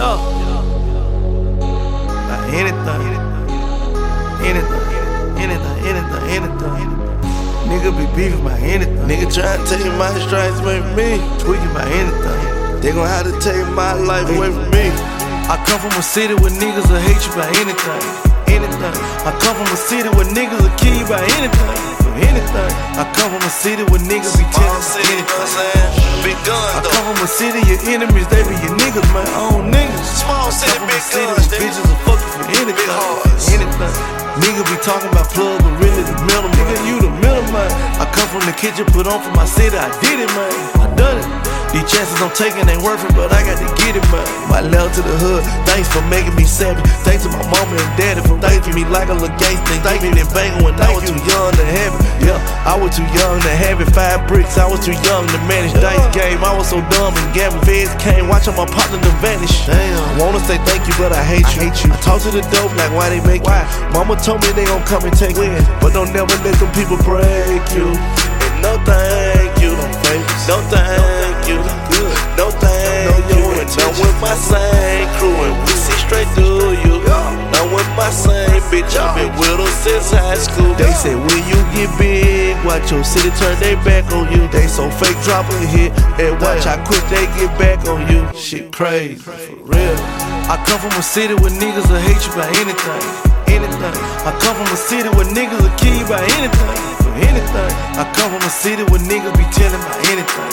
Yeah. Like anything. Anything. Anything. Anything. Anything. Nigga be beefing about anything. Nigga try to take my stripes away from me. Tweaking about anything. They gon' have to take my life away from me. I come from a city where niggas will hate you about anything. Anything. I come from a city where niggas will kill you about anything. For anything. I come from a city where niggas be telling me anything. Big guns I come from a city, your enemies, they be your niggas, my own niggas. Small city, big city guns, bitches will fuck you for anything. Anything. Nigga be talking about plugs, but really the middle Nigga, you the middle man. I come from the kitchen, put on for my city, I did it, man. I done it. These chances I'm taking ain't worth it, but I got to get it, man. My love to the hood, thanks for making me savage. Thanks to my mama and daddy for raising me like a little gangster. Thank me in banging when I was too young to have it. Yeah, I was too young to have it. Five bricks, I was too young to manage dice game. I was so dumb and gambling feds came, watching my partner to vanish. Damn, I wanna say thank you, but I hate you. I, hate you. Talk to the dope like why they make why? Mama told me they gon' come and take it, but don't never let them people break you. Since high school. They say when you get big, watch your city turn their back on you. They so fake drop a hit and watch how quick they get back on you. Shit crazy, for real. I come from a city where niggas will hate you by anything. Anything. I come from a city where niggas will kill you by anything. For anything. I come from a city where niggas be telling about anything.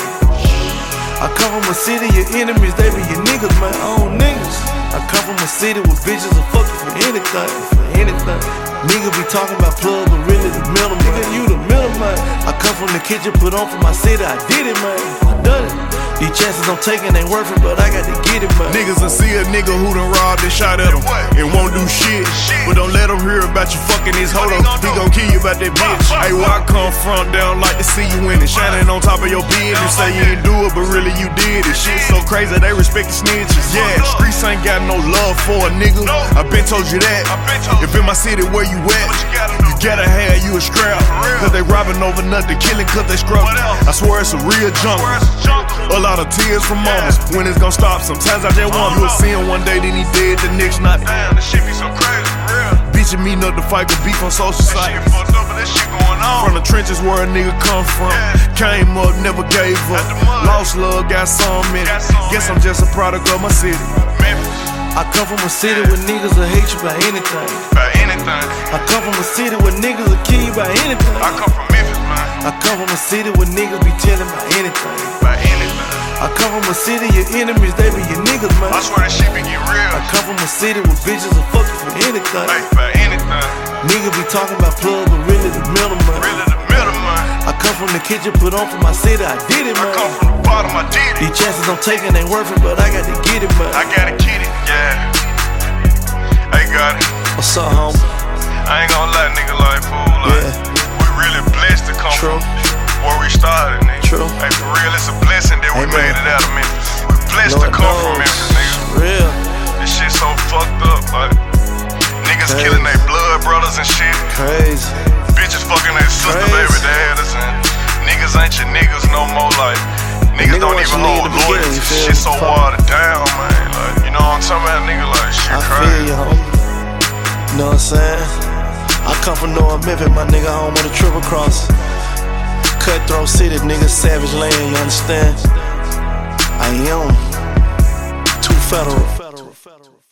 I come from a city, your enemies, they be your niggas, my own niggas. I come from a city where bitches will fuck you for anything, for anything. Nigga be talking about plugs, but really the middle Nigga, you the middle man. I come from the kitchen, put on for my city, I did it, man. I done it. These chances I'm taking ain't worth it, but I got to get it, man. Niggas will see a nigga who done robbed and shot at him and won't do shit. But don't let him hear about you fucking his hoe. He gon' kill you about that bitch. Hey, where I come from, they don't like to see you winning. Shining on top of your bed. You Say you ain't do it, but really you did it. Shit so crazy, they respect the snitches. Yeah, streets ain't got no love for a nigga. I been told you that. If in my city where you at, you gotta have you a scrap. Cause they robbing over nothing, killing cause they scrub. I swear it's a real jungle. A lot of tears from mamas. When it's gonna stop? Sometimes I just want you'll see him one day, then he dead, the next night. Damn, this shit be so crazy, for real. Bitchin' meeting up to fight with beef on social Shit sites. fucked up, but this shit going on. From the trenches where a nigga come from. Came up, never gave up. Out the mud. Lost love, got some in it. Guess I'm just a product of my city. I come from a city where niggas will hate you by anything. by anything. I come from a city where niggas will kill you by anything. I come from Memphis, man. I come from a city where niggas be telling about anything. By anything. I come from a city, your enemies, they be your niggas, man. I swear this shit be getting real. I come from a city where bitches will fuck you for anything. Hey, by anything. Nigga be talking about plugs, but really the middle, man. Really the middle, man. I come from the kitchen, put on for my city, I did it, I man. come from the bottom, I did it. These chances I'm taking ain't worth it, but I got to get it, man. I gotta get it, yeah. Hey, got it. What's up, homie? I ain't gonna lie, nigga, like fool. Like, Yeah. we really blessed to come True. from where we started, nigga. True. Hey, for real, it's a blessing that we made it out of Memphis. We blessed to Lord come from knows. Memphis, nigga. Real. This shit so fucked up, like niggas Crazy. killing their blood brothers and shit. Crazy. Bitches fucking their sister Crazy. baby dads and niggas ain't your niggas no more. Like niggas Nigga don't even you hold loyalty. you Shit so Fuck. watered down, man. Like you know what I'm talking about, nigga? Like shit I feel crazy. you, homie. Know what I'm saying? I come from North Memphis, my nigga, home of the triple cross. Cutthroat city, nigga, savage land, you understand? I am too federal.